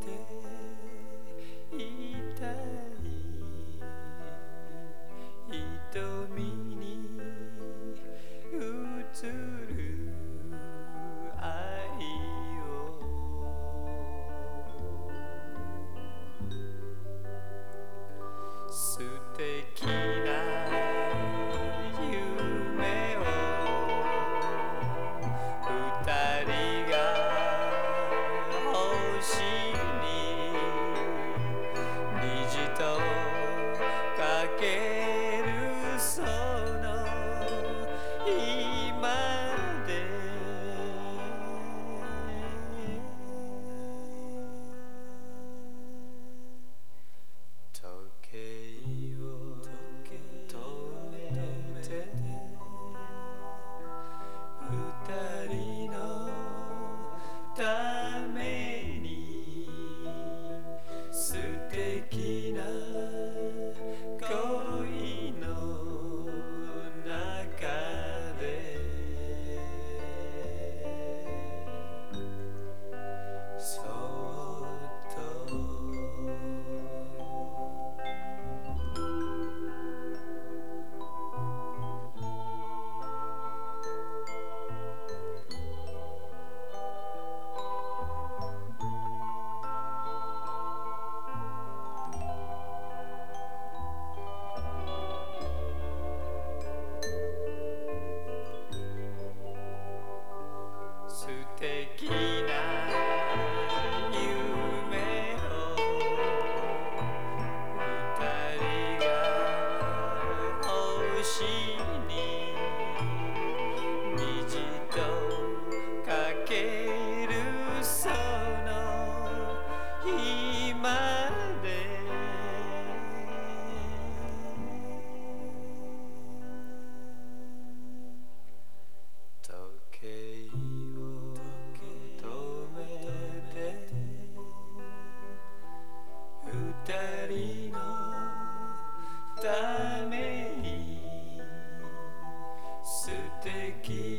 ていたい瞳 see lagi.